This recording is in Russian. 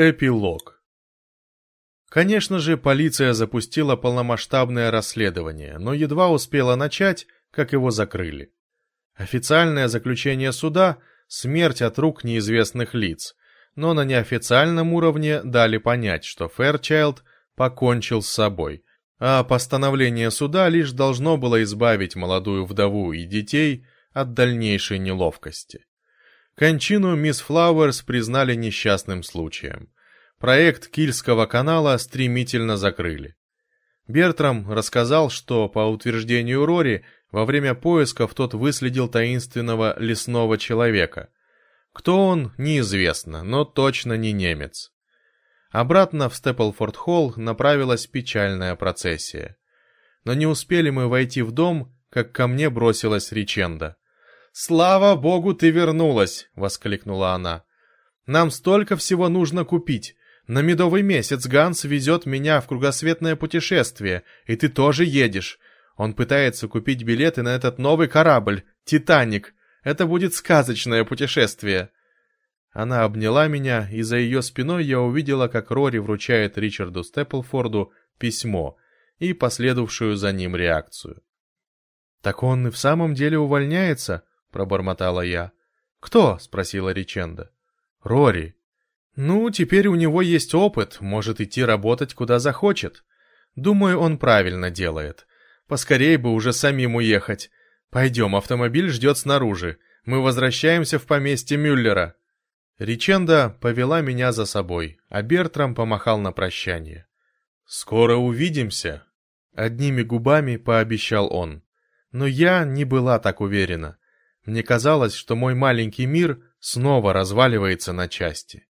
Эпилог Конечно же, полиция запустила полномасштабное расследование, но едва успела начать, как его закрыли. Официальное заключение суда – смерть от рук неизвестных лиц, но на неофициальном уровне дали понять, что Фэрчайлд покончил с собой, а постановление суда лишь должно было избавить молодую вдову и детей от дальнейшей неловкости. Кончину мисс Флауэрс признали несчастным случаем. Проект Кильского канала стремительно закрыли. Бертрам рассказал, что, по утверждению Рори, во время поисков тот выследил таинственного лесного человека. Кто он, неизвестно, но точно не немец. Обратно в Степлфорд-холл направилась печальная процессия. Но не успели мы войти в дом, как ко мне бросилась Риченда. «Слава богу, ты вернулась!» — воскликнула она. «Нам столько всего нужно купить. На медовый месяц Ганс везет меня в кругосветное путешествие, и ты тоже едешь. Он пытается купить билеты на этот новый корабль, «Титаник». Это будет сказочное путешествие». Она обняла меня, и за ее спиной я увидела, как Рори вручает Ричарду Степлфорду письмо и последовавшую за ним реакцию. «Так он и в самом деле увольняется?» — пробормотала я. «Кто?» — спросила Риченда. «Рори». «Ну, теперь у него есть опыт, может идти работать куда захочет. Думаю, он правильно делает. Поскорей бы уже самим уехать. Пойдем, автомобиль ждет снаружи. Мы возвращаемся в поместье Мюллера». Риченда повела меня за собой, а Бертрам помахал на прощание. «Скоро увидимся», — одними губами пообещал он. Но я не была так уверена. Мне казалось, что мой маленький мир снова разваливается на части.